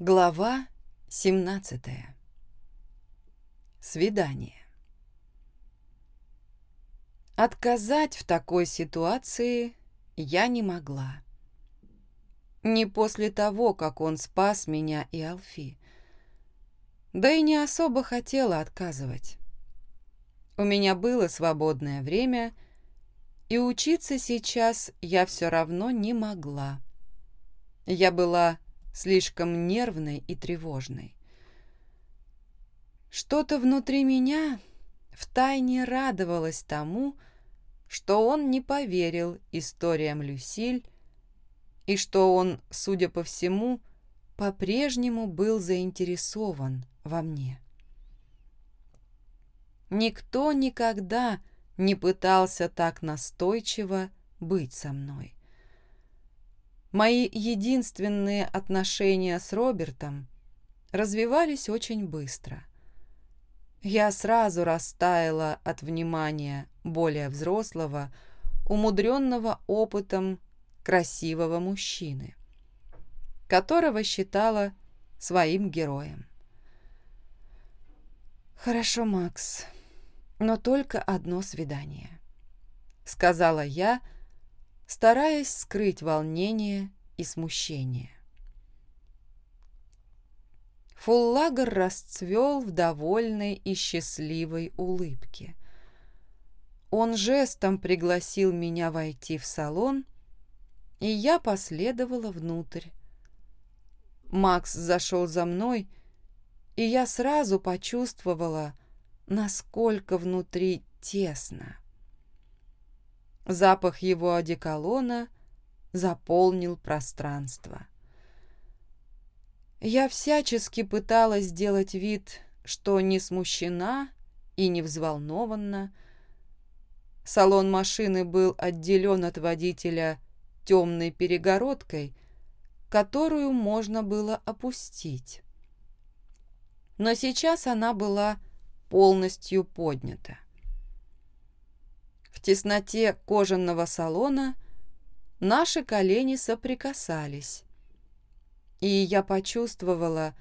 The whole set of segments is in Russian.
Глава 17. Свидание. Отказать в такой ситуации я не могла. Не после того, как он спас меня и Алфи. Да и не особо хотела отказывать. У меня было свободное время, и учиться сейчас я все равно не могла. Я была слишком нервной и тревожной. Что-то внутри меня втайне радовалось тому, что он не поверил историям Люсиль и что он, судя по всему, по-прежнему был заинтересован во мне. Никто никогда не пытался так настойчиво быть со мной. Мои единственные отношения с Робертом развивались очень быстро. Я сразу растаяла от внимания более взрослого, умудренного опытом красивого мужчины, которого считала своим героем. «Хорошо, Макс, но только одно свидание», — сказала я, — стараясь скрыть волнение и смущение. Фуллагер расцвел в довольной и счастливой улыбке. Он жестом пригласил меня войти в салон, и я последовала внутрь. Макс зашел за мной, и я сразу почувствовала, насколько внутри тесно. Запах его одеколона заполнил пространство. Я всячески пыталась сделать вид, что не смущена и не взволнована. Салон машины был отделен от водителя темной перегородкой, которую можно было опустить. Но сейчас она была полностью поднята. В тесноте кожаного салона наши колени соприкасались, и я почувствовала,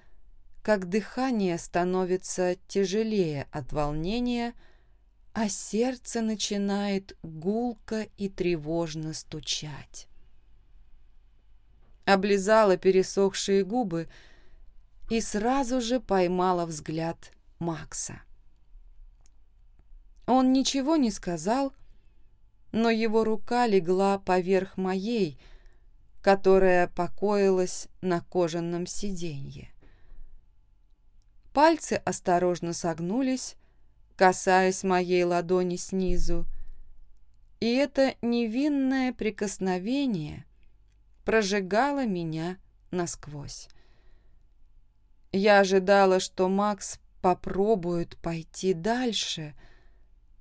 как дыхание становится тяжелее от волнения, а сердце начинает гулко и тревожно стучать. Облизала пересохшие губы и сразу же поймала взгляд Макса. Он ничего не сказал, но его рука легла поверх моей, которая покоилась на кожаном сиденье. Пальцы осторожно согнулись, касаясь моей ладони снизу, и это невинное прикосновение прожигало меня насквозь. Я ожидала, что Макс попробует пойти дальше —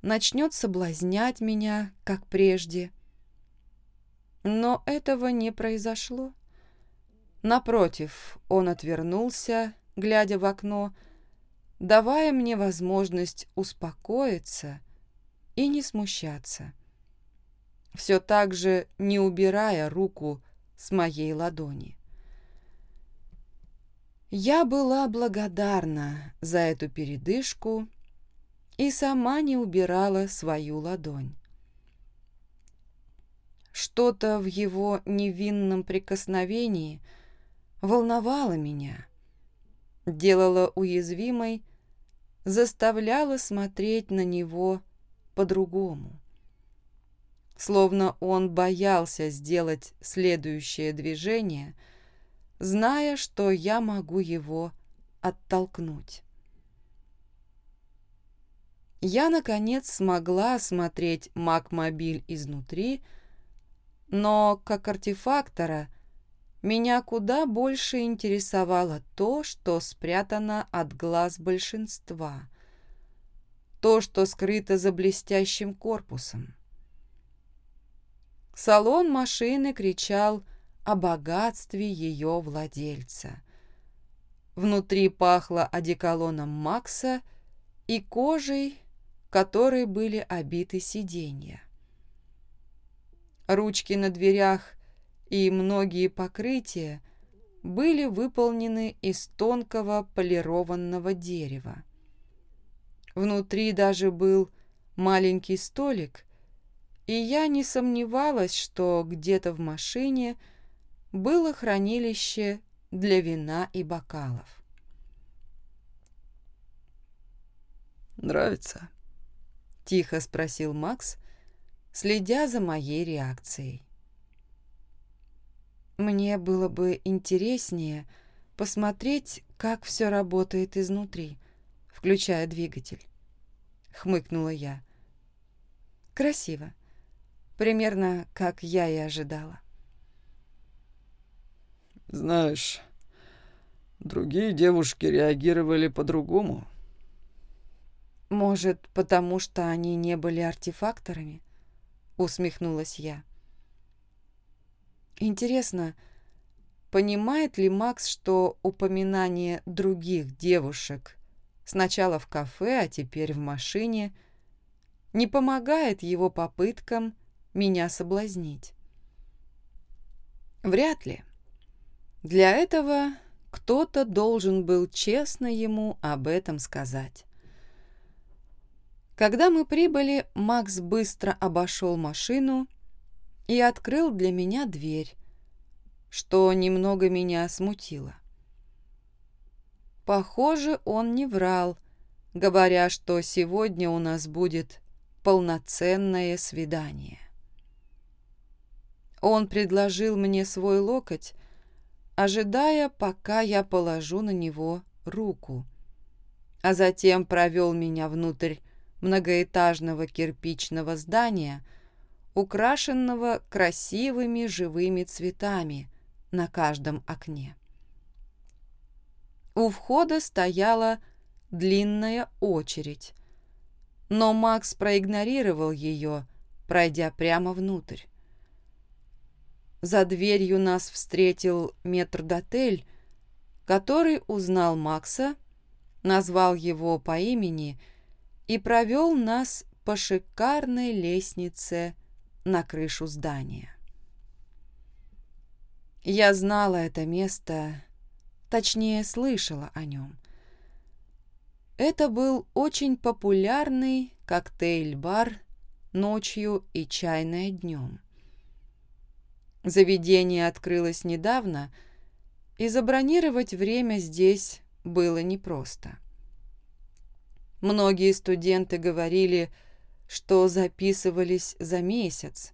начнет соблазнять меня, как прежде. Но этого не произошло. Напротив, он отвернулся, глядя в окно, давая мне возможность успокоиться и не смущаться, все так же не убирая руку с моей ладони. Я была благодарна за эту передышку и сама не убирала свою ладонь. Что-то в его невинном прикосновении волновало меня, делало уязвимой, заставляло смотреть на него по-другому. Словно он боялся сделать следующее движение, зная, что я могу его оттолкнуть я, наконец, смогла осмотреть Макмобиль изнутри, но, как артефактора, меня куда больше интересовало то, что спрятано от глаз большинства, то, что скрыто за блестящим корпусом. Салон машины кричал о богатстве ее владельца. Внутри пахло одеколоном Макса и кожей, которой были обиты сиденья. Ручки на дверях и многие покрытия были выполнены из тонкого полированного дерева. Внутри даже был маленький столик, и я не сомневалась, что где-то в машине было хранилище для вина и бокалов. «Нравится?» — тихо спросил Макс, следя за моей реакцией. Мне было бы интереснее посмотреть, как все работает изнутри, включая двигатель. Хмыкнула я. Красиво. Примерно, как я и ожидала. Знаешь, другие девушки реагировали по-другому. Может, потому что они не были артефакторами? Усмехнулась я. Интересно, понимает ли Макс, что упоминание других девушек сначала в кафе, а теперь в машине не помогает его попыткам меня соблазнить? Вряд ли. Для этого кто-то должен был честно ему об этом сказать. Когда мы прибыли, Макс быстро обошел машину и открыл для меня дверь, что немного меня смутило. Похоже, он не врал, говоря, что сегодня у нас будет полноценное свидание. Он предложил мне свой локоть, ожидая, пока я положу на него руку, а затем провел меня внутрь многоэтажного кирпичного здания – украшенного красивыми живыми цветами на каждом окне. У входа стояла длинная очередь, но Макс проигнорировал ее, пройдя прямо внутрь. За дверью нас встретил метрдотель, который узнал Макса, назвал его по имени и провел нас по шикарной лестнице на крышу здания. Я знала это место, точнее, слышала о нем. Это был очень популярный коктейль-бар ночью и чайное днем. Заведение открылось недавно, и забронировать время здесь было непросто. Многие студенты говорили, что записывались за месяц.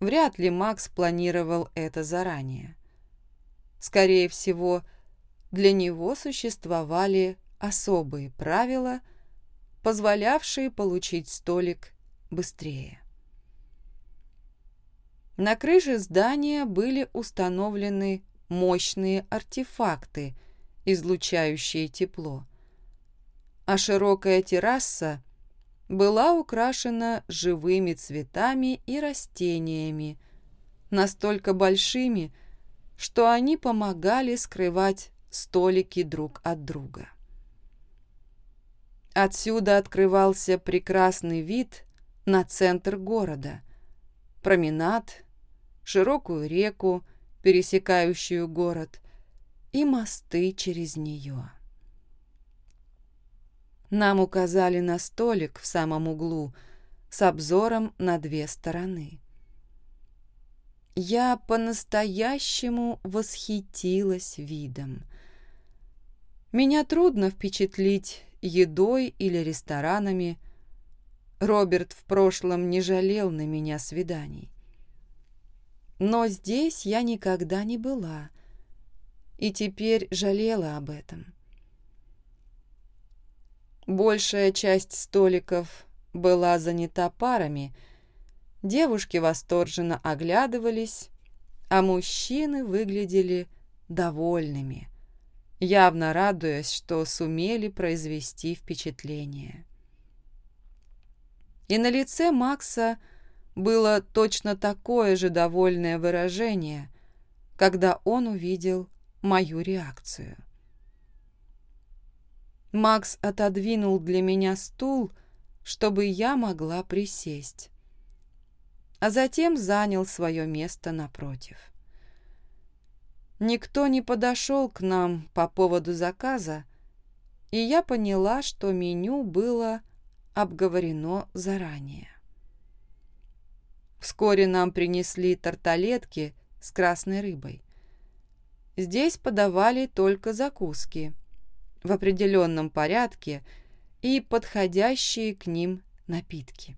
Вряд ли Макс планировал это заранее. Скорее всего, для него существовали особые правила, позволявшие получить столик быстрее. На крыше здания были установлены мощные артефакты, излучающие тепло, а широкая терраса была украшена живыми цветами и растениями, настолько большими, что они помогали скрывать столики друг от друга. Отсюда открывался прекрасный вид на центр города, променад, широкую реку, пересекающую город, и мосты через нее. Нам указали на столик в самом углу с обзором на две стороны. Я по-настоящему восхитилась видом. Меня трудно впечатлить едой или ресторанами. Роберт в прошлом не жалел на меня свиданий. Но здесь я никогда не была, и теперь жалела об этом. Большая часть столиков была занята парами, девушки восторженно оглядывались, а мужчины выглядели довольными, явно радуясь, что сумели произвести впечатление. И на лице Макса было точно такое же довольное выражение, когда он увидел мою реакцию. Макс отодвинул для меня стул, чтобы я могла присесть, а затем занял свое место напротив. никто не подошел к нам по поводу заказа, и я поняла, что меню было обговорено заранее. Вскоре нам принесли тарталетки с красной рыбой. Здесь подавали только закуски в определенном порядке и подходящие к ним напитки.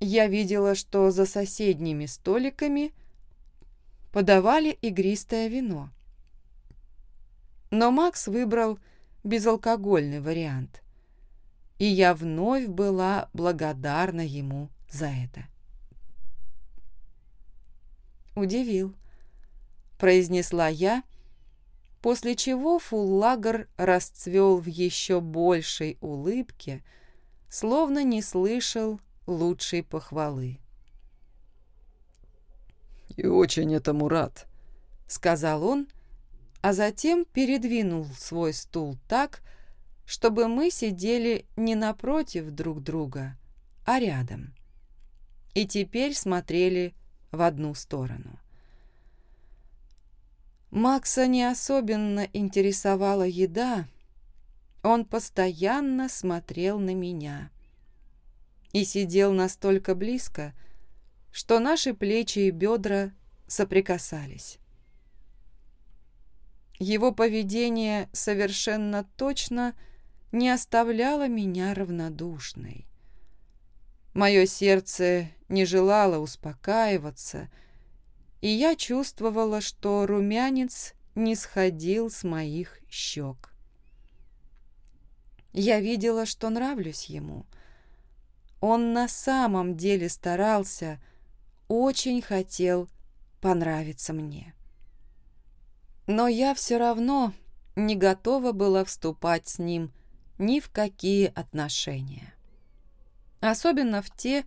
Я видела, что за соседними столиками подавали игристое вино. Но Макс выбрал безалкогольный вариант, и я вновь была благодарна ему за это. «Удивил», — произнесла я, после чего фуллагер расцвел в еще большей улыбке, словно не слышал лучшей похвалы. «И очень этому рад», — сказал он, а затем передвинул свой стул так, чтобы мы сидели не напротив друг друга, а рядом. И теперь смотрели в одну сторону. Макса не особенно интересовала еда, он постоянно смотрел на меня и сидел настолько близко, что наши плечи и бедра соприкасались. Его поведение совершенно точно не оставляло меня равнодушной. Мое сердце не желало успокаиваться, и я чувствовала, что румянец не сходил с моих щек. Я видела, что нравлюсь ему. Он на самом деле старался, очень хотел понравиться мне. Но я все равно не готова была вступать с ним ни в какие отношения. Особенно в те,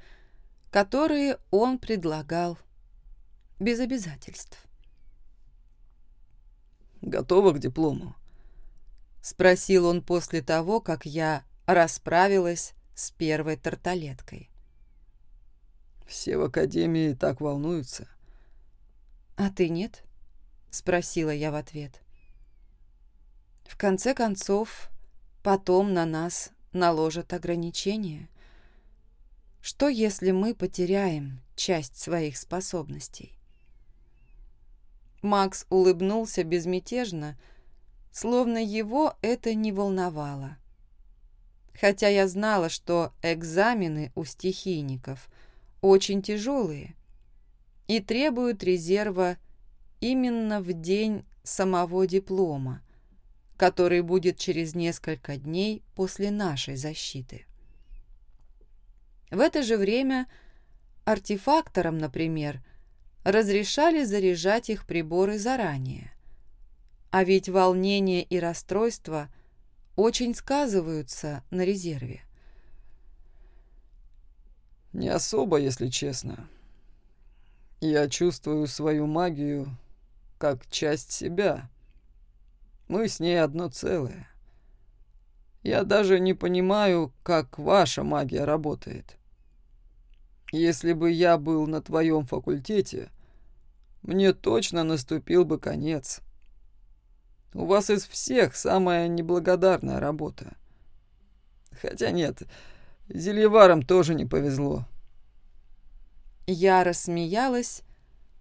которые он предлагал без обязательств. «Готова к диплому?» — спросил он после того, как я расправилась с первой тарталеткой. «Все в академии так волнуются». «А ты нет?» — спросила я в ответ. В конце концов, потом на нас наложат ограничения. Что, если мы потеряем часть своих способностей? Макс улыбнулся безмятежно, словно его это не волновало. Хотя я знала, что экзамены у стихийников очень тяжелые и требуют резерва именно в день самого диплома, который будет через несколько дней после нашей защиты. В это же время артефакторам, например, разрешали заряжать их приборы заранее. А ведь волнение и расстройство очень сказываются на резерве. «Не особо, если честно. Я чувствую свою магию как часть себя. Мы с ней одно целое. Я даже не понимаю, как ваша магия работает. Если бы я был на твоем факультете, мне точно наступил бы конец. У вас из всех самая неблагодарная работа. Хотя нет, зельеварам тоже не повезло. Я рассмеялась,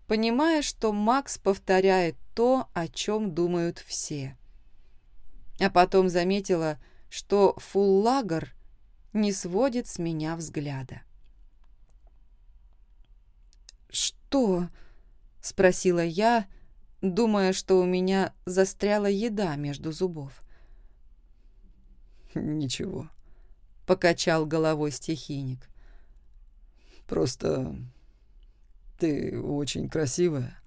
понимая, что Макс повторяет то, о чем думают все. А потом заметила, что фуллагер не сводит с меня взгляда. «Что?» — спросила я, думая, что у меня застряла еда между зубов. «Ничего», — покачал головой стихийник. «Просто ты очень красивая,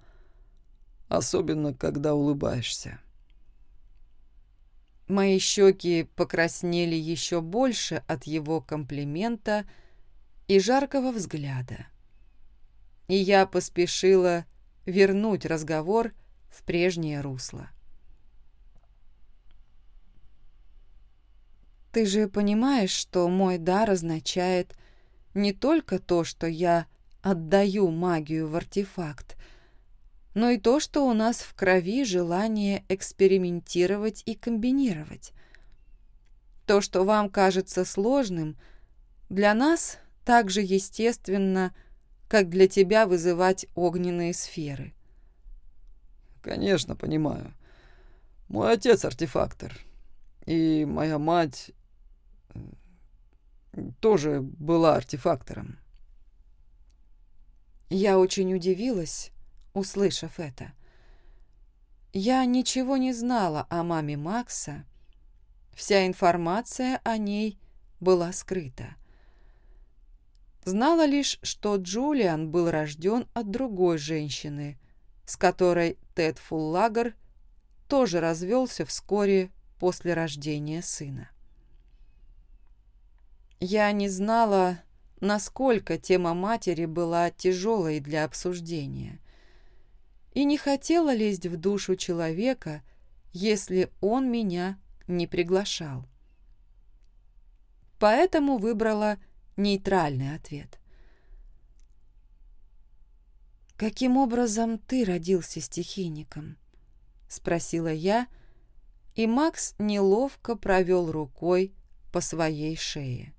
особенно когда улыбаешься. Мои щеки покраснели еще больше от его комплимента и жаркого взгляда. И я поспешила вернуть разговор в прежнее русло. Ты же понимаешь, что мой дар означает не только то, что я отдаю магию в артефакт, но и то, что у нас в крови желание экспериментировать и комбинировать. То, что вам кажется сложным, для нас так же естественно, как для тебя вызывать огненные сферы. Конечно, понимаю. Мой отец артефактор, и моя мать тоже была артефактором. Я очень удивилась, услышав это. Я ничего не знала о маме Макса. Вся информация о ней была скрыта. Знала лишь, что Джулиан был рожден от другой женщины, с которой Тед Фуллагер тоже развелся вскоре после рождения сына. Я не знала, насколько тема матери была тяжелой для обсуждения, и не хотела лезть в душу человека, если он меня не приглашал. Поэтому выбрала нейтральный ответ. «Каким образом ты родился стихийником?» — спросила я, и Макс неловко провел рукой по своей шее.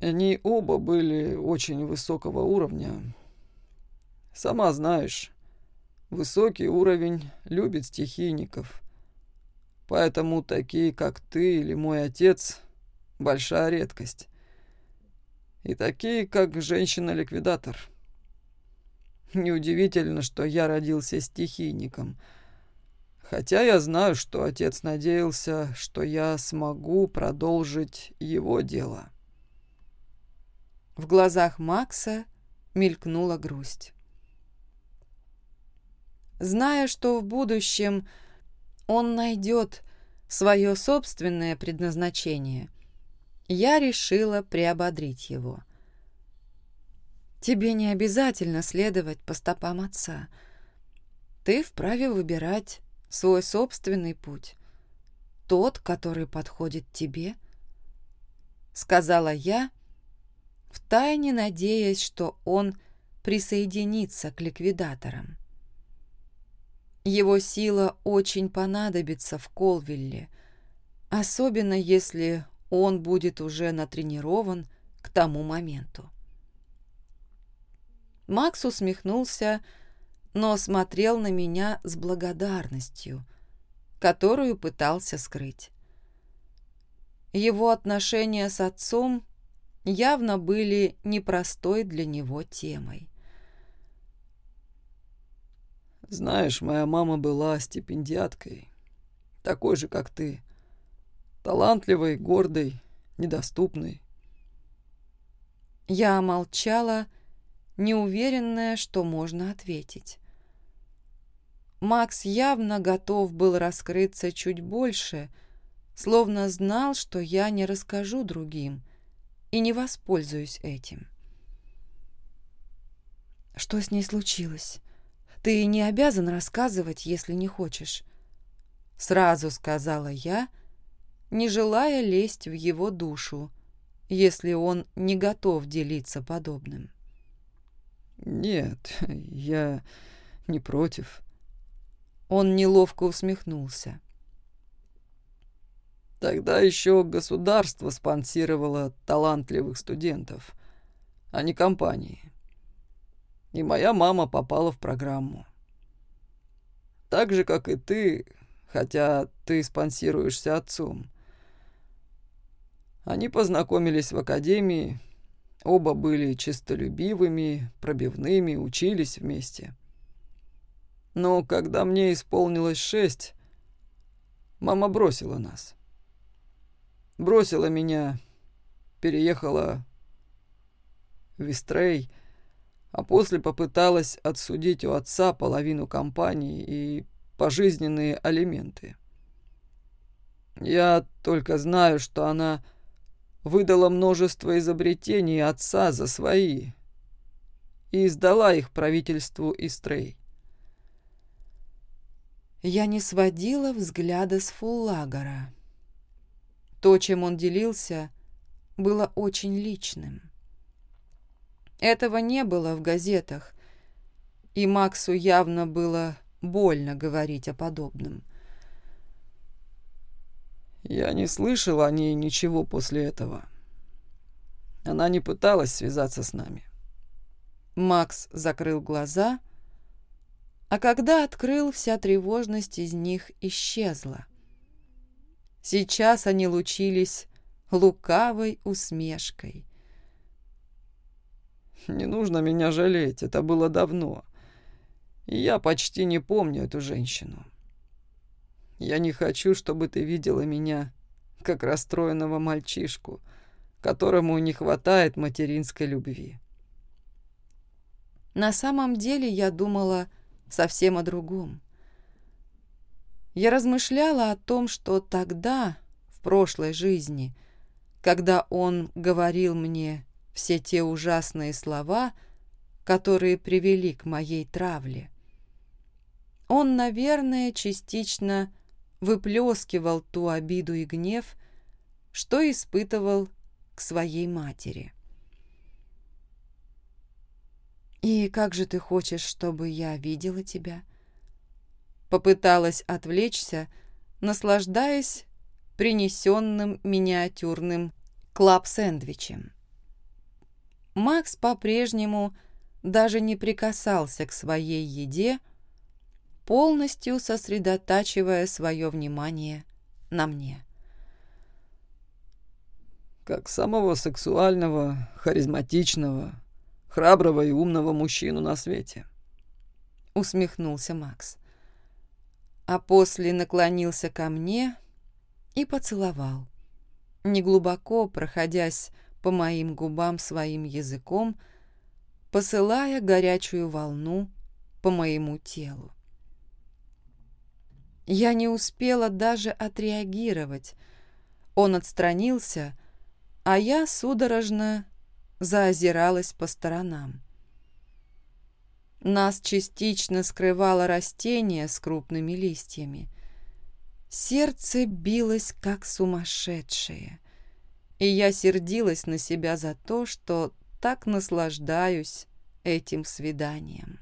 Они оба были очень высокого уровня. Сама знаешь, высокий уровень любит стихийников. Поэтому такие, как ты или мой отец, большая редкость. И такие, как женщина-ликвидатор. Неудивительно, что я родился стихийником. Хотя я знаю, что отец надеялся, что я смогу продолжить его дело. В глазах Макса мелькнула грусть. Зная, что в будущем он найдет свое собственное предназначение – я решила приободрить его. «Тебе не обязательно следовать по стопам отца. Ты вправе выбирать свой собственный путь, тот, который подходит тебе», — сказала я, втайне надеясь, что он присоединится к ликвидаторам. Его сила очень понадобится в Колвилле, особенно если он будет уже натренирован к тому моменту. Макс усмехнулся, но смотрел на меня с благодарностью, которую пытался скрыть. Его отношения с отцом явно были непростой для него темой. «Знаешь, моя мама была стипендиаткой, такой же, как ты. Талантливый, гордый, недоступный. Я молчала, неуверенная, что можно ответить. Макс явно готов был раскрыться чуть больше, словно знал, что я не расскажу другим и не воспользуюсь этим. «Что с ней случилось? Ты не обязан рассказывать, если не хочешь», — сразу сказала я, — не желая лезть в его душу, если он не готов делиться подобным. «Нет, я не против». Он неловко усмехнулся. Тогда еще государство спонсировало талантливых студентов, а не компании. И моя мама попала в программу. Так же, как и ты, хотя ты спонсируешься отцом. Они познакомились в академии, оба были чистолюбивыми, пробивными, учились вместе. Но когда мне исполнилось шесть, мама бросила нас. Бросила меня, переехала в Истрей, а после попыталась отсудить у отца половину компании и пожизненные алименты. Я только знаю, что она выдала множество изобретений отца за свои и сдала их правительству Истрей. Я не сводила взгляда с Фуллагора. То, чем он делился, было очень личным. Этого не было в газетах, и Максу явно было больно говорить о подобном. Я не слышал о ней ничего после этого. Она не пыталась связаться с нами. Макс закрыл глаза, а когда открыл, вся тревожность из них исчезла. Сейчас они лучились лукавой усмешкой. «Не нужно меня жалеть, это было давно. Я почти не помню эту женщину. Я не хочу, чтобы ты видела меня как расстроенного мальчишку, которому не хватает материнской любви. На самом деле я думала совсем о другом. Я размышляла о том, что тогда, в прошлой жизни, когда он говорил мне все те ужасные слова, которые привели к моей травле, он, наверное, частично выплескивал ту обиду и гнев, что испытывал к своей матери. «И как же ты хочешь, чтобы я видела тебя?» Попыталась отвлечься, наслаждаясь принесенным миниатюрным клаб-сэндвичем. Макс по-прежнему даже не прикасался к своей еде, полностью сосредотачивая свое внимание на мне. Как самого сексуального, харизматичного, храброго и умного мужчину на свете. Усмехнулся Макс. А после наклонился ко мне и поцеловал, неглубоко проходясь по моим губам своим языком, посылая горячую волну по моему телу. Я не успела даже отреагировать. Он отстранился, а я судорожно заозиралась по сторонам. Нас частично скрывало растение с крупными листьями. Сердце билось, как сумасшедшее, и я сердилась на себя за то, что так наслаждаюсь этим свиданием.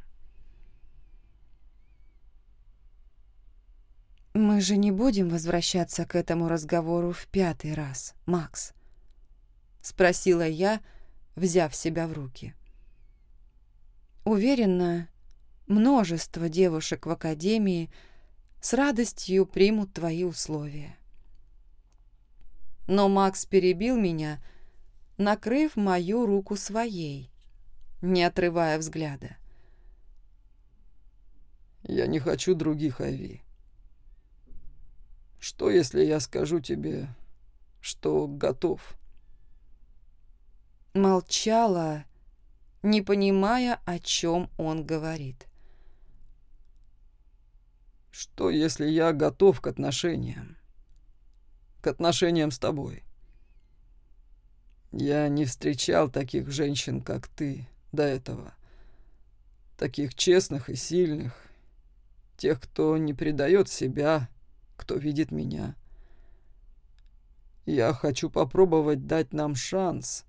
«Мы же не будем возвращаться к этому разговору в пятый раз, Макс?» — спросила я, взяв себя в руки. Уверена, множество девушек в академии с радостью примут твои условия. Но Макс перебил меня, накрыв мою руку своей, не отрывая взгляда. «Я не хочу других, Айви. Что, если я скажу тебе, что готов?» Молчала, не понимая, о чем он говорит. «Что, если я готов к отношениям? К отношениям с тобой?» Я не встречал таких женщин, как ты, до этого. Таких честных и сильных. Тех, кто не предает себя, кто видит меня. Я хочу попробовать дать нам шанс.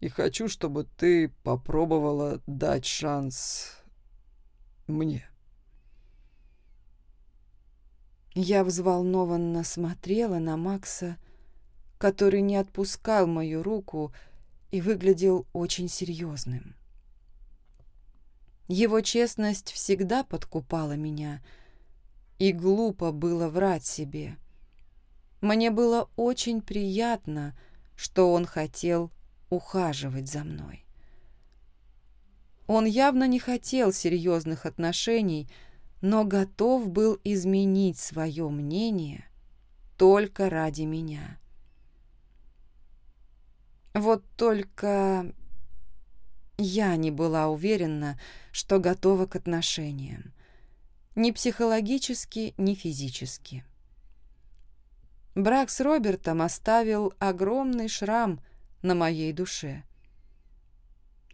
И хочу, чтобы ты попробовала дать шанс мне. Я взволнованно смотрела на Макса, который не отпускал мою руку и выглядел очень серьезным. Его честность всегда подкупала меня — и глупо было врать себе. Мне было очень приятно, что он хотел ухаживать за мной. Он явно не хотел серьезных отношений, но готов был изменить свое мнение только ради меня. Вот только я не была уверена, что готова к отношениям ни психологически, ни физически. Брак с Робертом оставил огромный шрам на моей душе.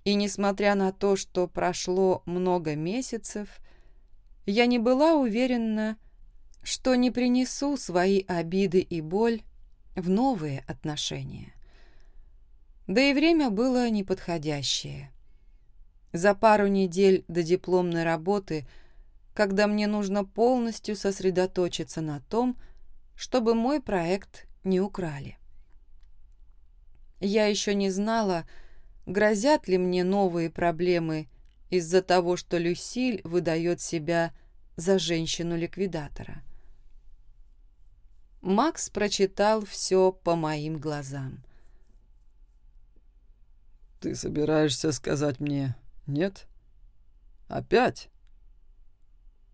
И несмотря на то, что прошло много месяцев, я не была уверена, что не принесу свои обиды и боль в новые отношения. Да и время было неподходящее. За пару недель до дипломной работы, когда мне нужно полностью сосредоточиться на том, чтобы мой проект не украли. Я еще не знала, грозят ли мне новые проблемы из-за того, что Люсиль выдает себя за женщину-ликвидатора. Макс прочитал все по моим глазам. «Ты собираешься сказать мне нет? Опять?»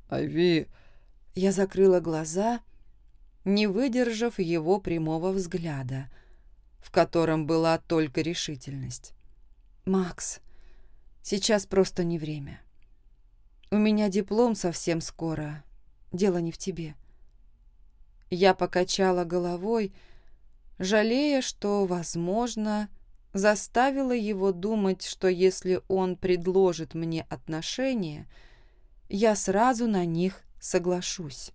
Айви... Я закрыла глаза, не выдержав его прямого взгляда, в котором была только решительность. «Макс, сейчас просто не время. У меня диплом совсем скоро. Дело не в тебе». Я покачала головой, жалея, что, возможно, заставила его думать, что если он предложит мне отношения, я сразу на них соглашусь.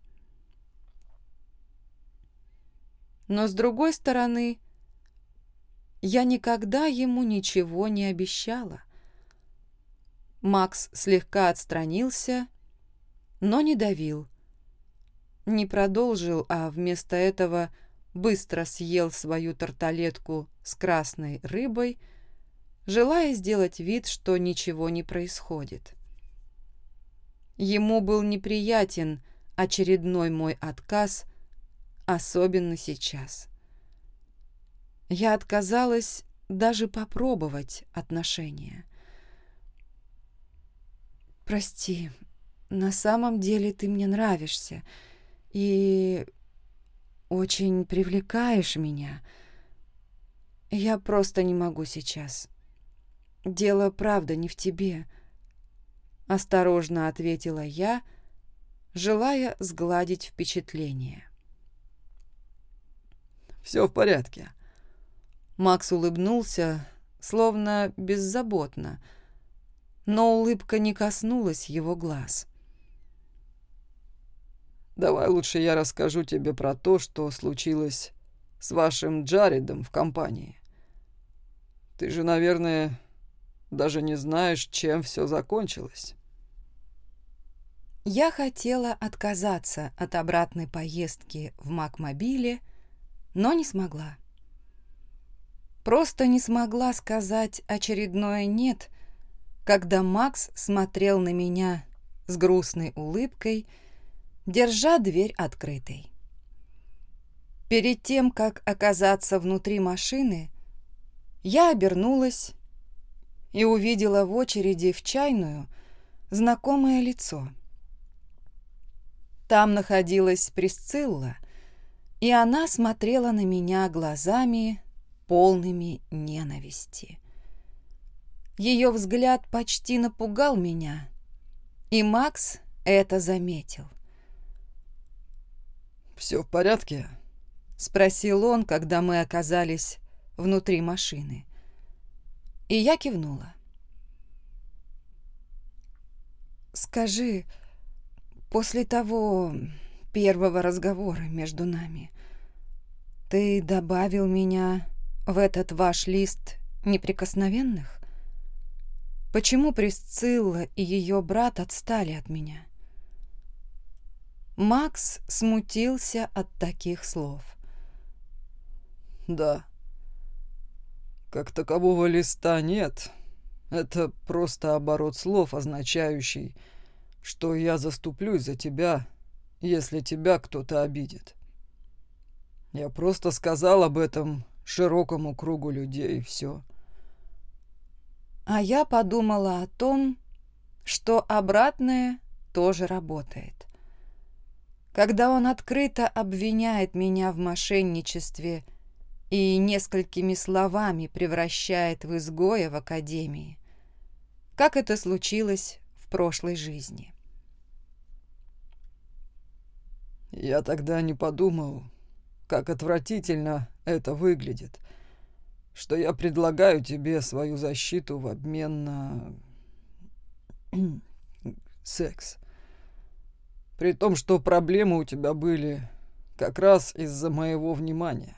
Но, с другой стороны, я никогда ему ничего не обещала. Макс слегка отстранился, но не давил не продолжил, а вместо этого быстро съел свою тарталетку с красной рыбой, желая сделать вид, что ничего не происходит. Ему был неприятен очередной мой отказ, особенно сейчас. Я отказалась даже попробовать отношения. «Прости, на самом деле ты мне нравишься», и очень привлекаешь меня. Я просто не могу сейчас. Дело, правда, не в тебе. Осторожно ответила я, желая сгладить впечатление. Все в порядке. Макс улыбнулся, словно беззаботно, но улыбка не коснулась его глаз. Давай лучше я расскажу тебе про то, что случилось с вашим Джаредом в компании. Ты же, наверное, даже не знаешь, чем все закончилось. Я хотела отказаться от обратной поездки в Макмобиле, но не смогла. Просто не смогла сказать очередное «нет», когда Макс смотрел на меня с грустной улыбкой держа дверь открытой. Перед тем, как оказаться внутри машины, я обернулась и увидела в очереди в чайную знакомое лицо. Там находилась Присцилла, и она смотрела на меня глазами, полными ненависти. Ее взгляд почти напугал меня, и Макс это заметил. «Все в порядке?» — спросил он, когда мы оказались внутри машины. И я кивнула. «Скажи, после того первого разговора между нами, ты добавил меня в этот ваш лист неприкосновенных? Почему Присцилла и ее брат отстали от меня?» Макс смутился от таких слов. «Да. Как такового листа нет. Это просто оборот слов, означающий, что я заступлюсь за тебя, если тебя кто-то обидит. Я просто сказал об этом широкому кругу людей, и все. А я подумала о том, что обратное тоже работает. Когда он открыто обвиняет меня в мошенничестве и несколькими словами превращает в изгоя в академии, как это случилось в прошлой жизни. Я тогда не подумал, как отвратительно это выглядит, что я предлагаю тебе свою защиту в обмен на секс. При том, что проблемы у тебя были как раз из-за моего внимания.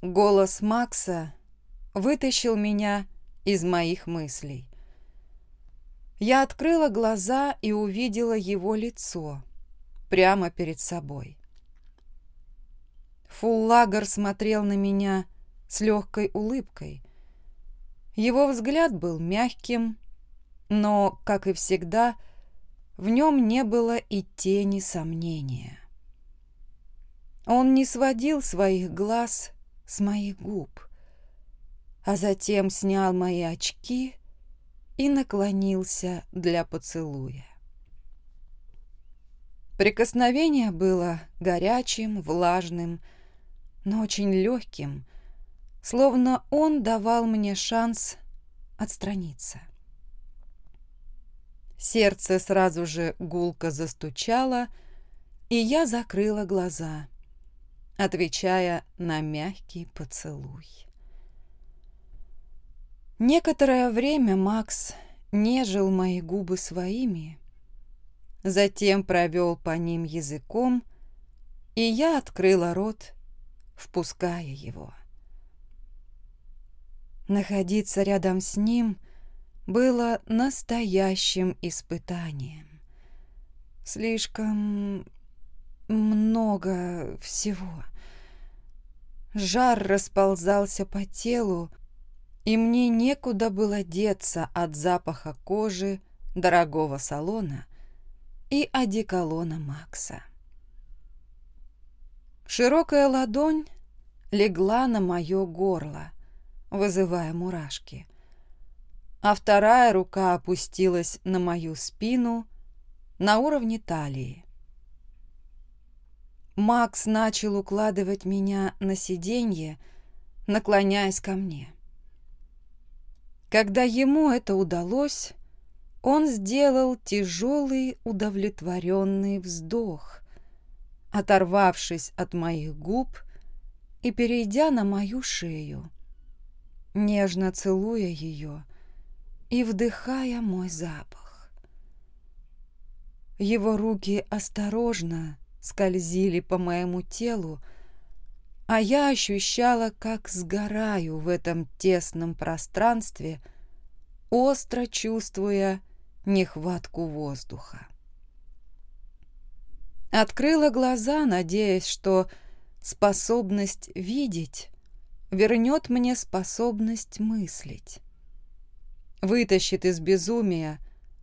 Голос Макса вытащил меня из моих мыслей. Я открыла глаза и увидела его лицо прямо перед собой. Фуллагер смотрел на меня с легкой улыбкой. Его взгляд был мягким, но, как и всегда, в нем не было и тени сомнения. Он не сводил своих глаз с моих губ, а затем снял мои очки и наклонился для поцелуя. Прикосновение было горячим, влажным, но очень легким, словно он давал мне шанс отстраниться. Сердце сразу же гулко застучало, и я закрыла глаза, отвечая на мягкий поцелуй. Некоторое время Макс нежил мои губы своими, затем провел по ним языком, и я открыла рот, впуская его. Находиться рядом с ним было настоящим испытанием. Слишком много всего. Жар расползался по телу, и мне некуда было деться от запаха кожи дорогого салона и одеколона Макса. Широкая ладонь легла на мое горло, вызывая мурашки – а вторая рука опустилась на мою спину на уровне талии. Макс начал укладывать меня на сиденье, наклоняясь ко мне. Когда ему это удалось, он сделал тяжелый удовлетворенный вздох, оторвавшись от моих губ и перейдя на мою шею, нежно целуя ее, и вдыхая мой запах. Его руки осторожно скользили по моему телу, а я ощущала, как сгораю в этом тесном пространстве, остро чувствуя нехватку воздуха. Открыла глаза, надеясь, что способность видеть вернет мне способность мыслить вытащит из безумия,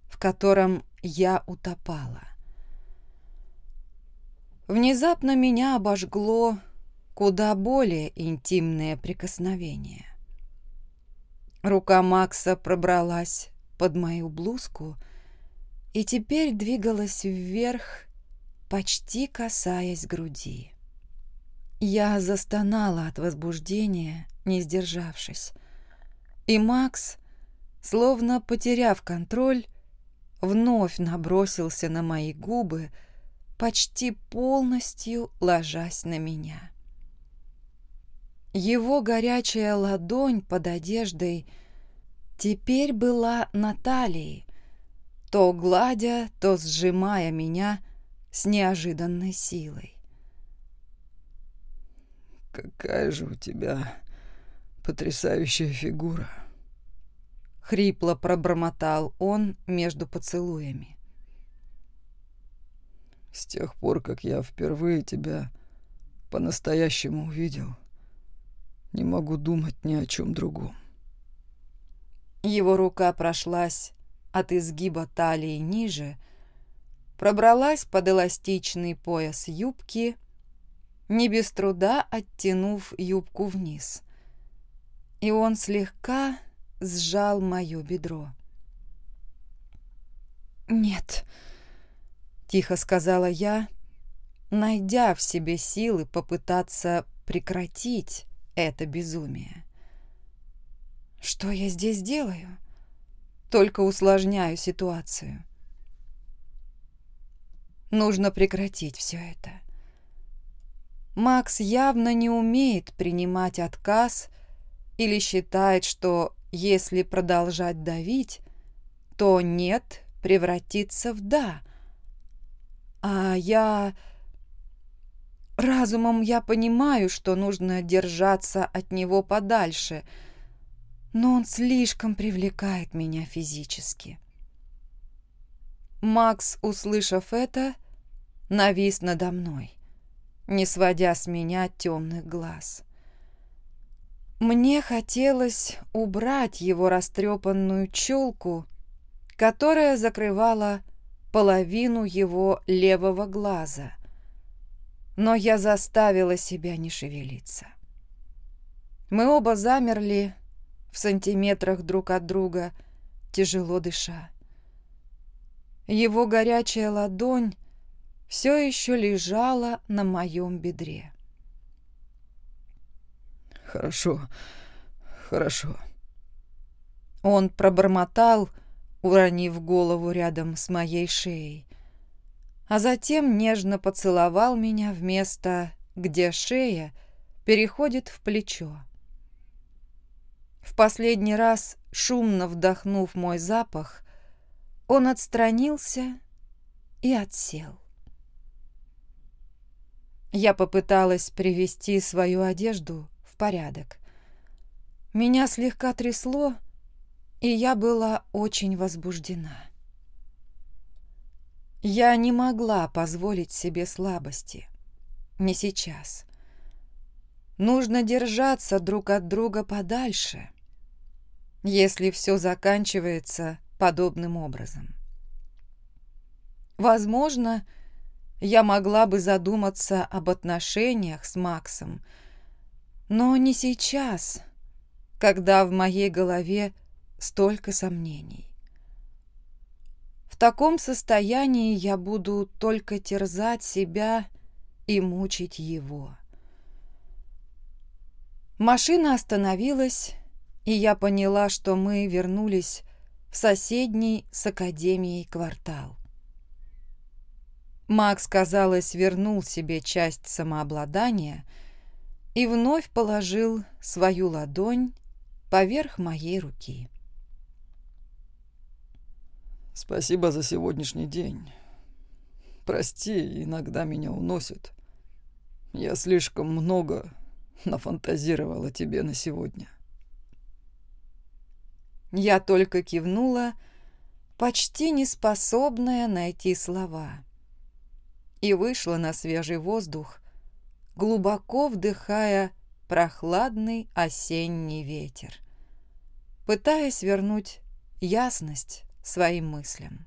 в котором я утопала. Внезапно меня обожгло куда более интимное прикосновение. Рука Макса пробралась под мою блузку и теперь двигалась вверх, почти касаясь груди. Я застонала от возбуждения, не сдержавшись. И Макс словно потеряв контроль, вновь набросился на мои губы, почти полностью ложась на меня. Его горячая ладонь под одеждой теперь была на талии, то гладя, то сжимая меня с неожиданной силой. «Какая же у тебя потрясающая фигура!» Хрипло пробормотал он между поцелуями. «С тех пор, как я впервые тебя по-настоящему увидел, не могу думать ни о чем другом». Его рука прошлась от изгиба талии ниже, пробралась под эластичный пояс юбки, не без труда оттянув юбку вниз. И он слегка сжал мое бедро. «Нет», — тихо сказала я, найдя в себе силы попытаться прекратить это безумие. «Что я здесь делаю?» Только усложняю ситуацию. Нужно прекратить все это. Макс явно не умеет принимать отказ или считает, что если продолжать давить, то «нет» превратится в «да». А я... Разумом я понимаю, что нужно держаться от него подальше, но он слишком привлекает меня физически. Макс, услышав это, навис надо мной, не сводя с меня темных глаз. Мне хотелось убрать его растрепанную челку, которая закрывала половину его левого глаза, но я заставила себя не шевелиться. Мы оба замерли в сантиметрах друг от друга, тяжело дыша. Его горячая ладонь все еще лежала на моем бедре. «Хорошо, хорошо». Он пробормотал, уронив голову рядом с моей шеей, а затем нежно поцеловал меня в место, где шея переходит в плечо. В последний раз, шумно вдохнув мой запах, он отстранился и отсел. Я попыталась привести свою одежду в порядок. Меня слегка трясло, и я была очень возбуждена. Я не могла позволить себе слабости. Не сейчас. Нужно держаться друг от друга подальше, если все заканчивается подобным образом. Возможно, я могла бы задуматься об отношениях с Максом, но не сейчас, когда в моей голове столько сомнений. В таком состоянии я буду только терзать себя и мучить его. Машина остановилась, и я поняла, что мы вернулись в соседний с академией квартал. Макс, казалось, вернул себе часть самообладания и вновь положил свою ладонь поверх моей руки. «Спасибо за сегодняшний день. Прости, иногда меня уносит. Я слишком много нафантазировала тебе на сегодня». Я только кивнула, почти неспособная найти слова и вышла на свежий воздух, глубоко вдыхая прохладный осенний ветер, пытаясь вернуть ясность своим мыслям.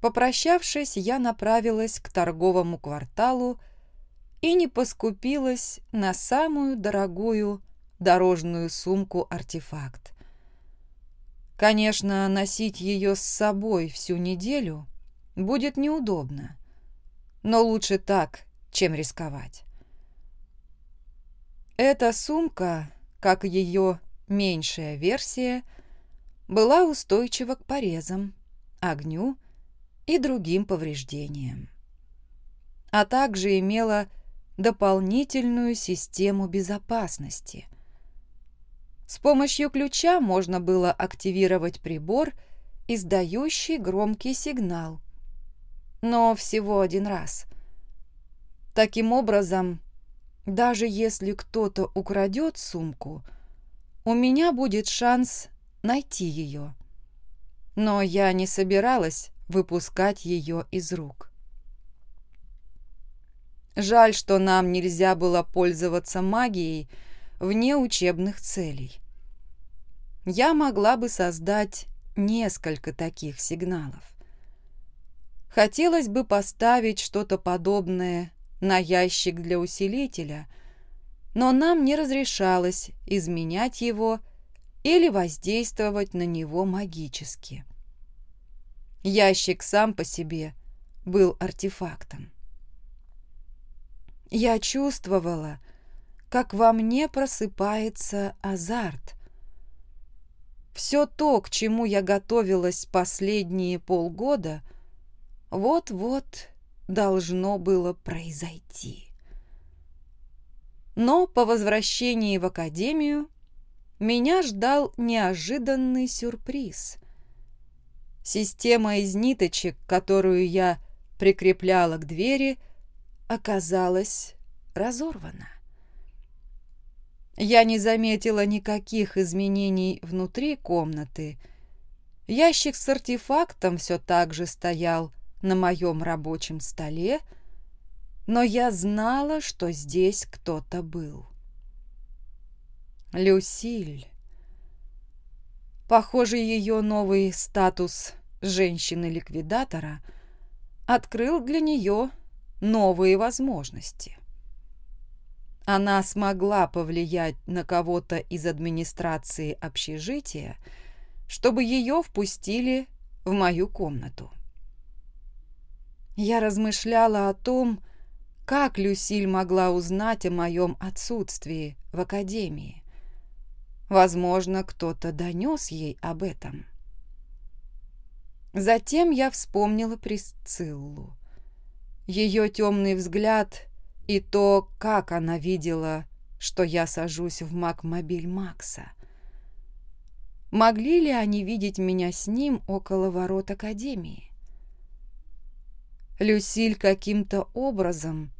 Попрощавшись, я направилась к торговому кварталу и не поскупилась на самую дорогую дорожную сумку-артефакт. Конечно, носить ее с собой всю неделю – будет неудобно. Но лучше так, чем рисковать. Эта сумка, как ее меньшая версия, была устойчива к порезам, огню и другим повреждениям. А также имела дополнительную систему безопасности. С помощью ключа можно было активировать прибор, издающий громкий сигнал, но всего один раз. Таким образом, даже если кто-то украдет сумку, у меня будет шанс найти ее. Но я не собиралась выпускать ее из рук. Жаль, что нам нельзя было пользоваться магией вне учебных целей. Я могла бы создать несколько таких сигналов. Хотелось бы поставить что-то подобное на ящик для усилителя, но нам не разрешалось изменять его или воздействовать на него магически. Ящик сам по себе был артефактом. Я чувствовала, как во мне просыпается азарт. Все то, к чему я готовилась последние полгода – вот-вот должно было произойти. Но по возвращении в академию меня ждал неожиданный сюрприз. Система из ниточек, которую я прикрепляла к двери, оказалась разорвана. Я не заметила никаких изменений внутри комнаты. Ящик с артефактом все так же стоял на моем рабочем столе, но я знала, что здесь кто-то был. Люсиль. Похоже, ее новый статус женщины-ликвидатора открыл для нее новые возможности. Она смогла повлиять на кого-то из администрации общежития, чтобы ее впустили в мою комнату. Я размышляла о том, как Люсиль могла узнать о моем отсутствии в академии. Возможно, кто-то донес ей об этом. Затем я вспомнила Присциллу. Ее темный взгляд и то, как она видела, что я сажусь в Макмобиль Макса. Могли ли они видеть меня с ним около ворот Академии? Люсиль каким-то образом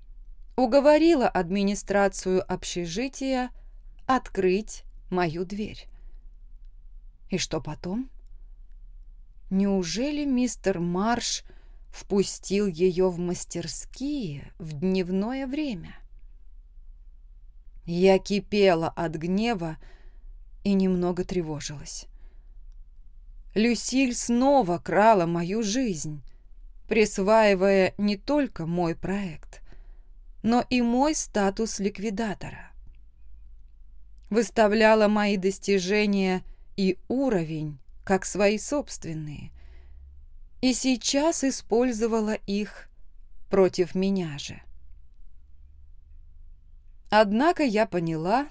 уговорила администрацию общежития открыть мою дверь. И что потом? Неужели мистер Марш впустил ее в мастерские в дневное время? Я кипела от гнева и немного тревожилась. Люсиль снова крала мою жизнь, присваивая не только мой проект, но и мой статус ликвидатора выставляла мои достижения и уровень как свои собственные, и сейчас использовала их против меня же. Однако я поняла,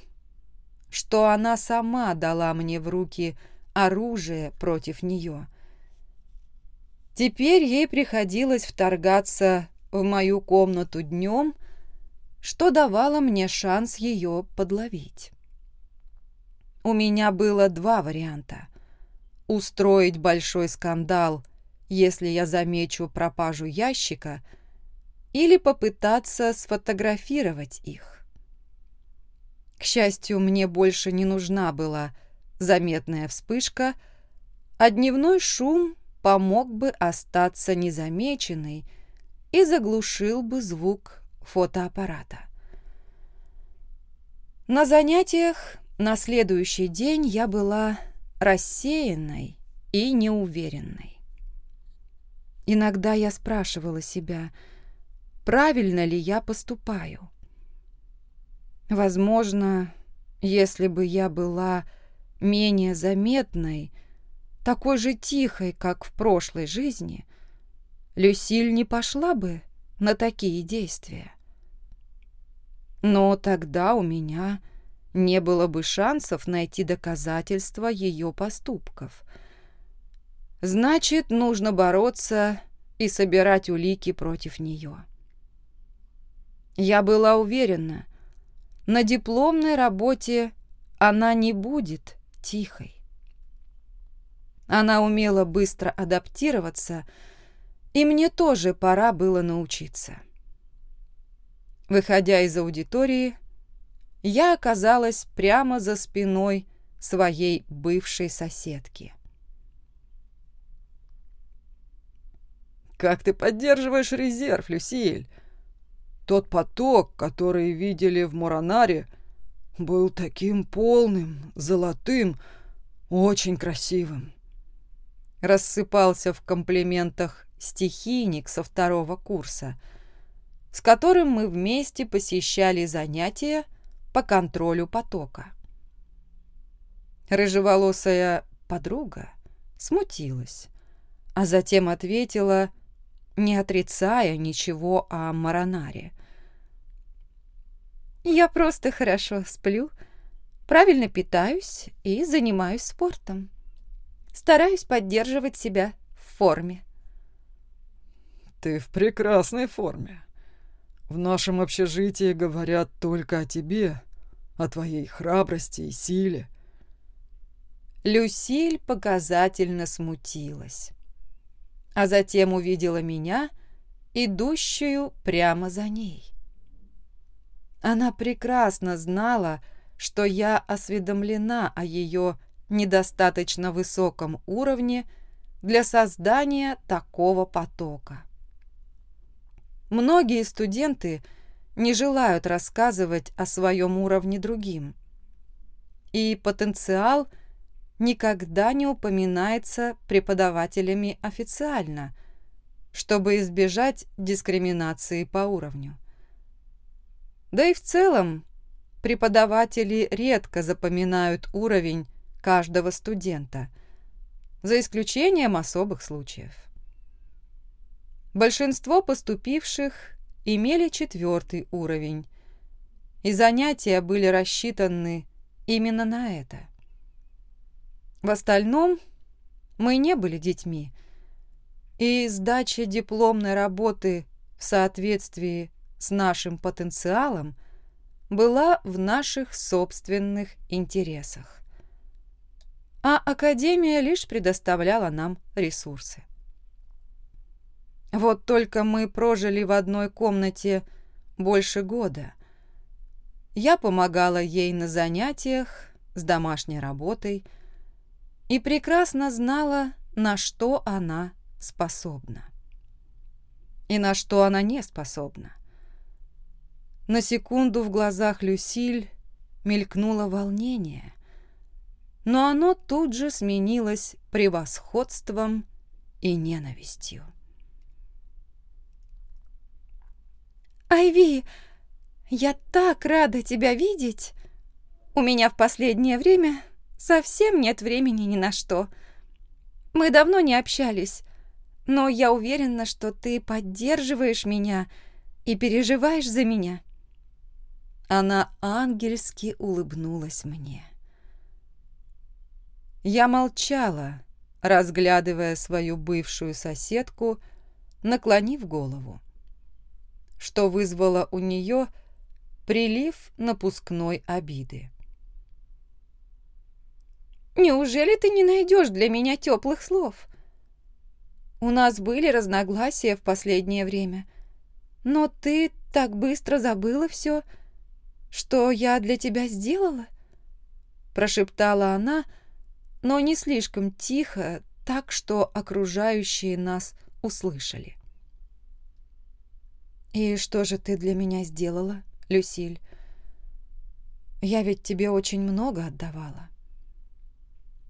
что она сама дала мне в руки оружие против нее. Теперь ей приходилось вторгаться в мою комнату днем, что давало мне шанс ее подловить. У меня было два варианта. Устроить большой скандал, если я замечу пропажу ящика, или попытаться сфотографировать их. К счастью, мне больше не нужна была заметная вспышка, а дневной шум помог бы остаться незамеченной и заглушил бы звук фотоаппарата. На занятиях на следующий день я была рассеянной и неуверенной. Иногда я спрашивала себя, правильно ли я поступаю. Возможно, если бы я была менее заметной, такой же тихой, как в прошлой жизни, Люсиль не пошла бы на такие действия. Но тогда у меня не было бы шансов найти доказательства ее поступков. Значит, нужно бороться и собирать улики против нее. Я была уверена, на дипломной работе она не будет тихой. Она умела быстро адаптироваться, и мне тоже пора было научиться. Выходя из аудитории, я оказалась прямо за спиной своей бывшей соседки. «Как ты поддерживаешь резерв, Люсиль? Тот поток, который видели в Муранаре, был таким полным, золотым, очень красивым». Рассыпался в комплиментах стихийник со второго курса, с которым мы вместе посещали занятия по контролю потока. Рыжеволосая подруга смутилась, а затем ответила, не отрицая ничего о Маранаре. «Я просто хорошо сплю, правильно питаюсь и занимаюсь спортом. Стараюсь поддерживать себя в форме». «Ты в прекрасной форме. В нашем общежитии говорят только о тебе о твоей храбрости и силе». Люсиль показательно смутилась, а затем увидела меня, идущую прямо за ней. Она прекрасно знала, что я осведомлена о ее недостаточно высоком уровне для создания такого потока. Многие студенты не желают рассказывать о своем уровне другим, и потенциал никогда не упоминается преподавателями официально, чтобы избежать дискриминации по уровню. Да и в целом преподаватели редко запоминают уровень каждого студента, за исключением особых случаев. Большинство поступивших имели четвертый уровень, и занятия были рассчитаны именно на это. В остальном мы не были детьми, и сдача дипломной работы в соответствии с нашим потенциалом была в наших собственных интересах. А Академия лишь предоставляла нам ресурсы. Вот только мы прожили в одной комнате больше года. Я помогала ей на занятиях, с домашней работой и прекрасно знала, на что она способна. И на что она не способна. На секунду в глазах Люсиль мелькнуло волнение, но оно тут же сменилось превосходством и ненавистью. «Айви, я так рада тебя видеть! У меня в последнее время совсем нет времени ни на что. Мы давно не общались, но я уверена, что ты поддерживаешь меня и переживаешь за меня». Она ангельски улыбнулась мне. Я молчала, разглядывая свою бывшую соседку, наклонив голову, что вызвало у нее прилив напускной обиды. «Неужели ты не найдешь для меня теплых слов? У нас были разногласия в последнее время, но ты так быстро забыла все, — что я для тебя сделала?» Прошептала она, но не слишком тихо, так что окружающие нас услышали. «И что же ты для меня сделала, Люсиль? Я ведь тебе очень много отдавала.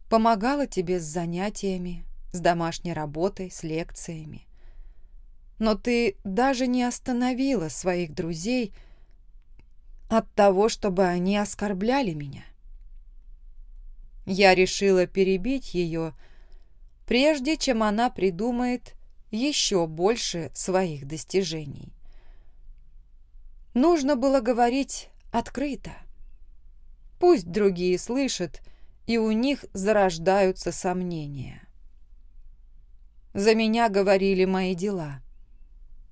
Помогала тебе с занятиями, с домашней работой, с лекциями. Но ты даже не остановила своих друзей, — от того, чтобы они оскорбляли меня. Я решила перебить ее, прежде чем она придумает еще больше своих достижений. Нужно было говорить открыто. Пусть другие слышат, и у них зарождаются сомнения. За меня говорили мои дела,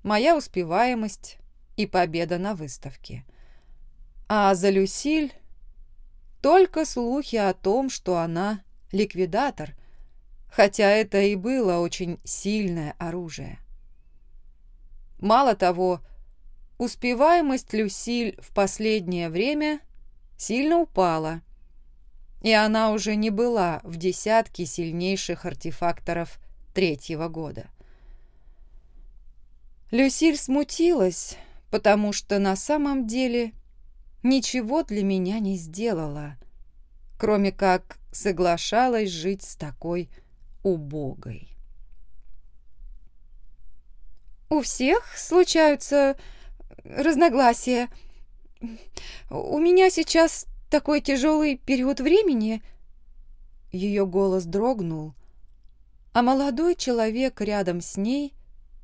моя успеваемость и победа на выставке – а за Люсиль только слухи о том, что она ликвидатор, хотя это и было очень сильное оружие. Мало того, успеваемость Люсиль в последнее время сильно упала, и она уже не была в десятке сильнейших артефакторов третьего года. Люсиль смутилась, потому что на самом деле – ничего для меня не сделала, кроме как соглашалась жить с такой убогой. «У всех случаются разногласия. У меня сейчас такой тяжелый период времени». Ее голос дрогнул, а молодой человек рядом с ней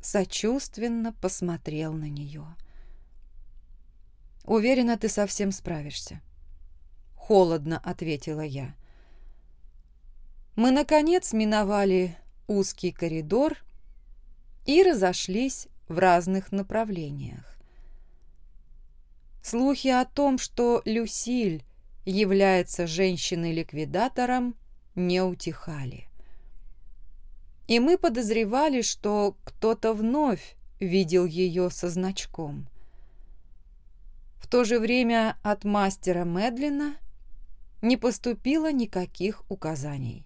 сочувственно посмотрел на нее. Уверена, ты совсем справишься. Холодно ответила я. Мы, наконец, миновали узкий коридор и разошлись в разных направлениях. Слухи о том, что Люсиль является женщиной-ликвидатором, не утихали. И мы подозревали, что кто-то вновь видел ее со значком. В то же время от мастера Медлина не поступило никаких указаний.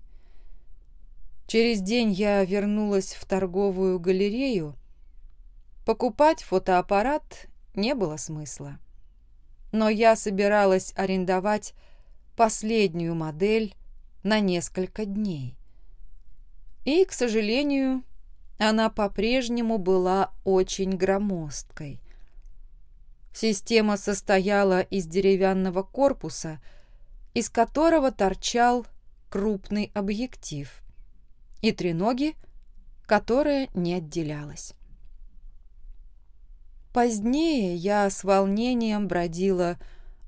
Через день я вернулась в торговую галерею. Покупать фотоаппарат не было смысла. Но я собиралась арендовать последнюю модель на несколько дней. И, к сожалению, она по-прежнему была очень громоздкой. Система состояла из деревянного корпуса, из которого торчал крупный объектив, и треноги, которая не отделялась. Позднее я с волнением бродила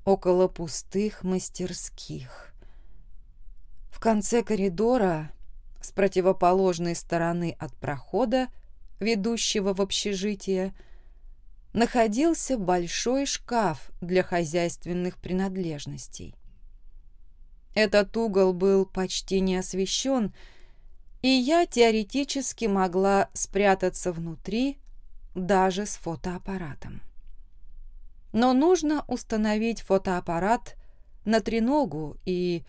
около пустых мастерских. В конце коридора, с противоположной стороны от прохода, ведущего в общежитие, находился большой шкаф для хозяйственных принадлежностей. Этот угол был почти не освещен, и я теоретически могла спрятаться внутри даже с фотоаппаратом. Но нужно установить фотоаппарат на треногу и,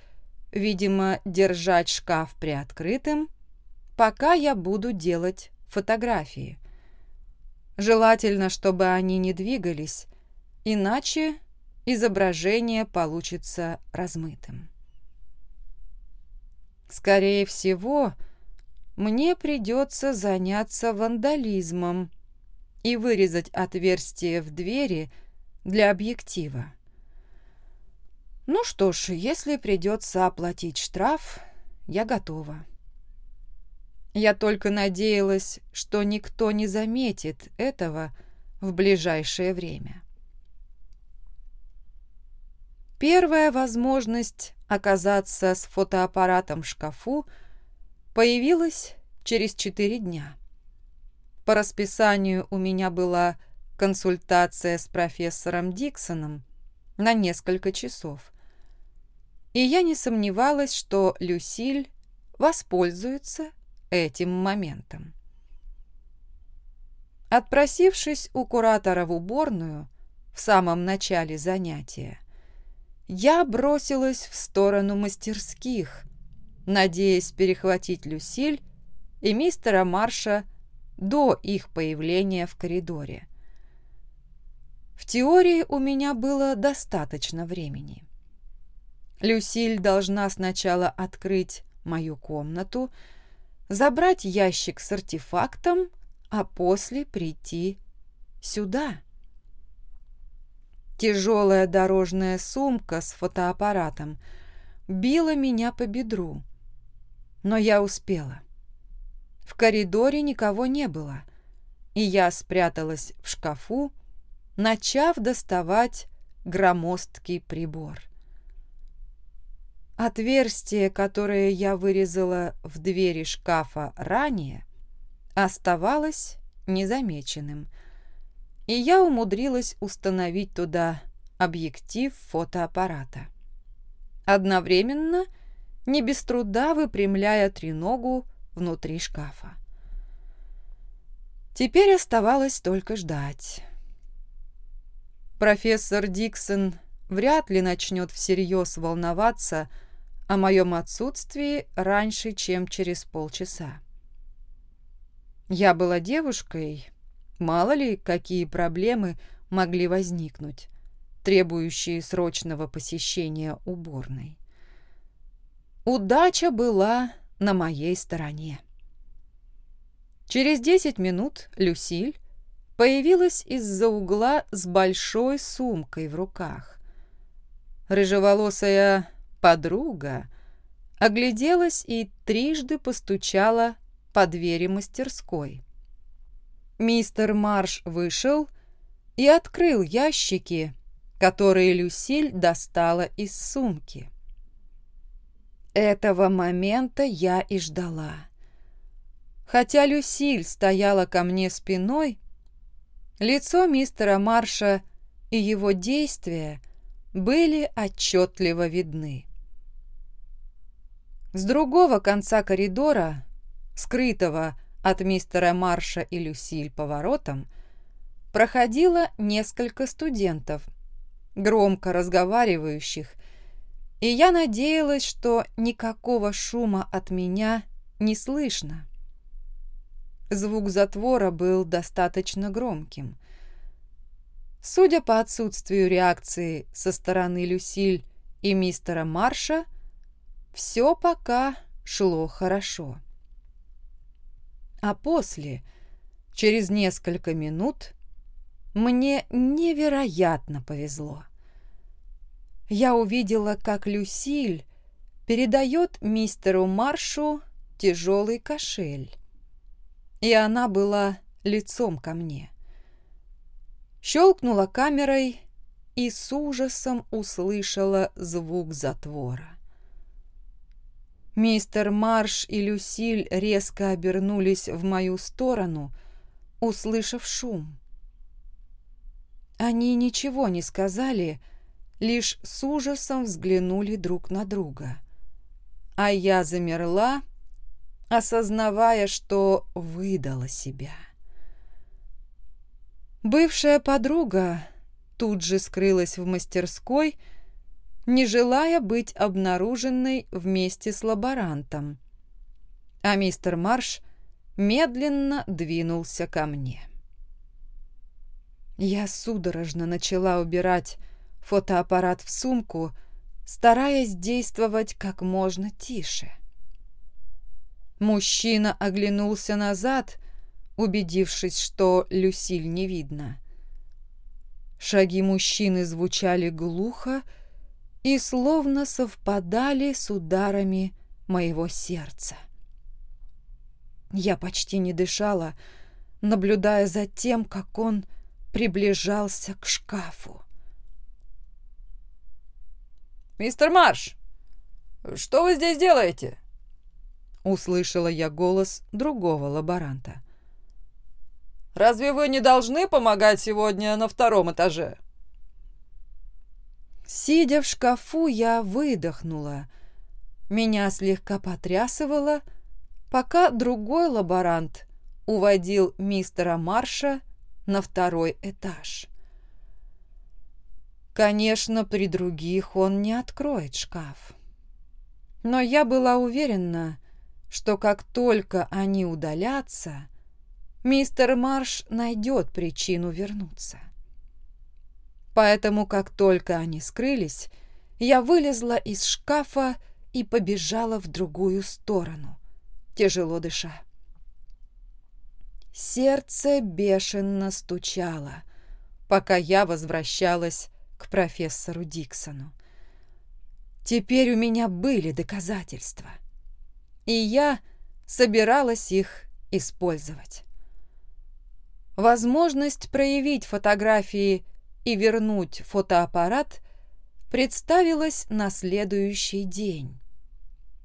видимо, держать шкаф приоткрытым, пока я буду делать фотографии. Желательно, чтобы они не двигались, иначе изображение получится размытым. Скорее всего, мне придется заняться вандализмом и вырезать отверстие в двери для объектива. Ну что ж, если придется оплатить штраф, я готова. Я только надеялась, что никто не заметит этого в ближайшее время. Первая возможность оказаться с фотоаппаратом в шкафу появилась через четыре дня. По расписанию у меня была консультация с профессором Диксоном на несколько часов. И я не сомневалась, что Люсиль воспользуется этим моментом. Отпросившись у куратора в уборную в самом начале занятия, я бросилась в сторону мастерских, надеясь перехватить Люсиль и мистера Марша до их появления в коридоре. В теории у меня было достаточно времени. Люсиль должна сначала открыть мою комнату, забрать ящик с артефактом, а после прийти сюда. Тяжелая дорожная сумка с фотоаппаратом била меня по бедру, но я успела. В коридоре никого не было, и я спряталась в шкафу, начав доставать громоздкий прибор. Отверстие, которое я вырезала в двери шкафа ранее, оставалось незамеченным, и я умудрилась установить туда объектив фотоаппарата. Одновременно, не без труда выпрямляя треногу внутри шкафа. Теперь оставалось только ждать. Профессор Диксон вряд ли начнет всерьез волноваться о моем отсутствии раньше, чем через полчаса. Я была девушкой, мало ли какие проблемы могли возникнуть, требующие срочного посещения уборной. Удача была на моей стороне. Через десять минут Люсиль появилась из-за угла с большой сумкой в руках. Рыжеволосая подруга огляделась и трижды постучала по двери мастерской. Мистер Марш вышел и открыл ящики, которые Люсиль достала из сумки. Этого момента я и ждала. Хотя Люсиль стояла ко мне спиной, лицо мистера Марша и его действия были отчетливо видны. С другого конца коридора, скрытого от мистера Марша и Люсиль поворотом, проходило несколько студентов, громко разговаривающих, и я надеялась, что никакого шума от меня не слышно. Звук затвора был достаточно громким. Судя по отсутствию реакции со стороны Люсиль и мистера Марша, все пока шло хорошо. А после, через несколько минут, мне невероятно повезло. Я увидела, как Люсиль передает мистеру Маршу тяжелый кошель. И она была лицом ко мне. Щелкнула камерой и с ужасом услышала звук затвора. Мистер Марш и Люсиль резко обернулись в мою сторону, услышав шум. Они ничего не сказали, лишь с ужасом взглянули друг на друга. А я замерла, осознавая, что выдала себя. Бывшая подруга тут же скрылась в мастерской, не желая быть обнаруженной вместе с лаборантом. А мистер Марш медленно двинулся ко мне. Я судорожно начала убирать фотоаппарат в сумку, стараясь действовать как можно тише. Мужчина оглянулся назад, убедившись, что Люсиль не видно. Шаги мужчины звучали глухо и словно совпадали с ударами моего сердца. Я почти не дышала, наблюдая за тем, как он приближался к шкафу. «Мистер Марш, что вы здесь делаете?» Услышала я голос другого лаборанта. «Разве вы не должны помогать сегодня на втором этаже?» Сидя в шкафу, я выдохнула. Меня слегка потрясывало, пока другой лаборант уводил мистера Марша на второй этаж. Конечно, при других он не откроет шкаф. Но я была уверена, что как только они удалятся, мистер Марш найдет причину вернуться. Поэтому, как только они скрылись, я вылезла из шкафа и побежала в другую сторону, тяжело дыша. Сердце бешено стучало, пока я возвращалась к профессору Диксону. Теперь у меня были доказательства и я собиралась их использовать. Возможность проявить фотографии и вернуть фотоаппарат представилась на следующий день,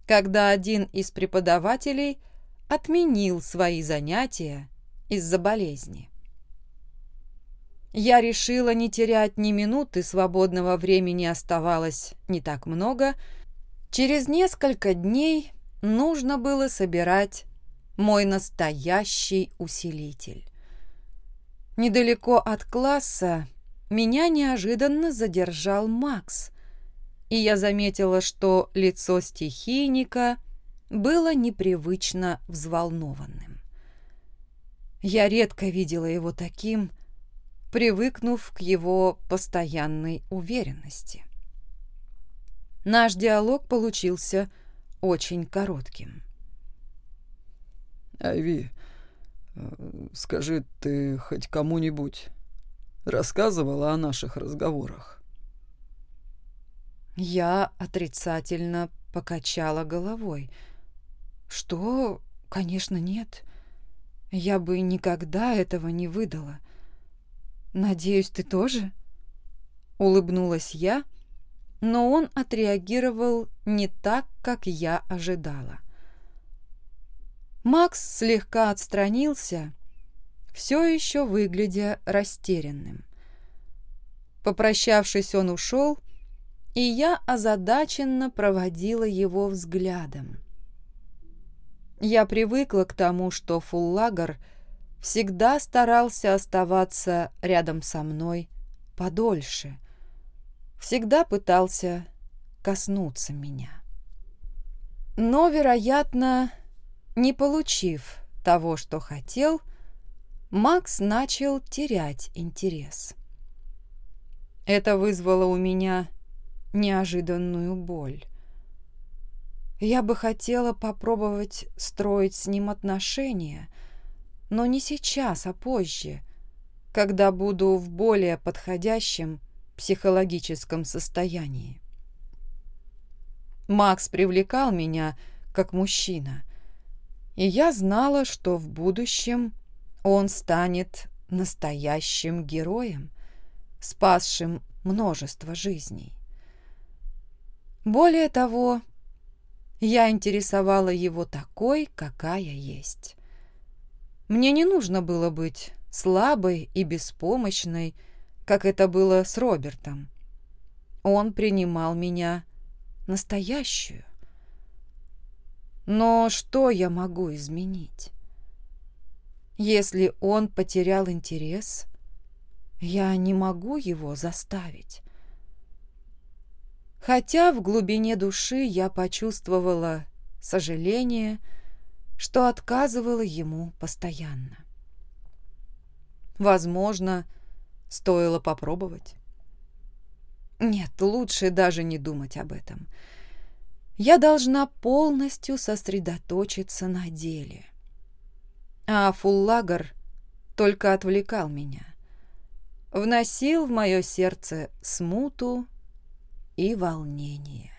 когда один из преподавателей отменил свои занятия из-за болезни. Я решила не терять ни минуты, свободного времени оставалось не так много. Через несколько дней нужно было собирать мой настоящий усилитель. Недалеко от класса меня неожиданно задержал Макс, и я заметила, что лицо стихийника было непривычно взволнованным. Я редко видела его таким, привыкнув к его постоянной уверенности. Наш диалог получился очень коротким. «Айви, э, скажи, ты хоть кому-нибудь рассказывала о наших разговорах?» Я отрицательно покачала головой. «Что? Конечно, нет. Я бы никогда этого не выдала. Надеюсь, ты тоже?» Улыбнулась я, но он отреагировал не так, как я ожидала. Макс слегка отстранился, все еще выглядя растерянным. Попрощавшись, он ушел, и я озадаченно проводила его взглядом. Я привыкла к тому, что Фуллагер всегда старался оставаться рядом со мной подольше, всегда пытался коснуться меня. Но, вероятно, не получив того, что хотел, Макс начал терять интерес. Это вызвало у меня неожиданную боль. Я бы хотела попробовать строить с ним отношения, но не сейчас, а позже, когда буду в более подходящем психологическом состоянии. Макс привлекал меня как мужчина, и я знала, что в будущем он станет настоящим героем, спасшим множество жизней. Более того, я интересовала его такой, какая есть. Мне не нужно было быть слабой и беспомощной, как это было с Робертом. Он принимал меня настоящую. Но что я могу изменить? Если он потерял интерес, я не могу его заставить. Хотя в глубине души я почувствовала сожаление, что отказывала ему постоянно. Возможно, стоило попробовать. Нет, лучше даже не думать об этом. Я должна полностью сосредоточиться на деле. А фуллагер только отвлекал меня. Вносил в мое сердце смуту и волнение.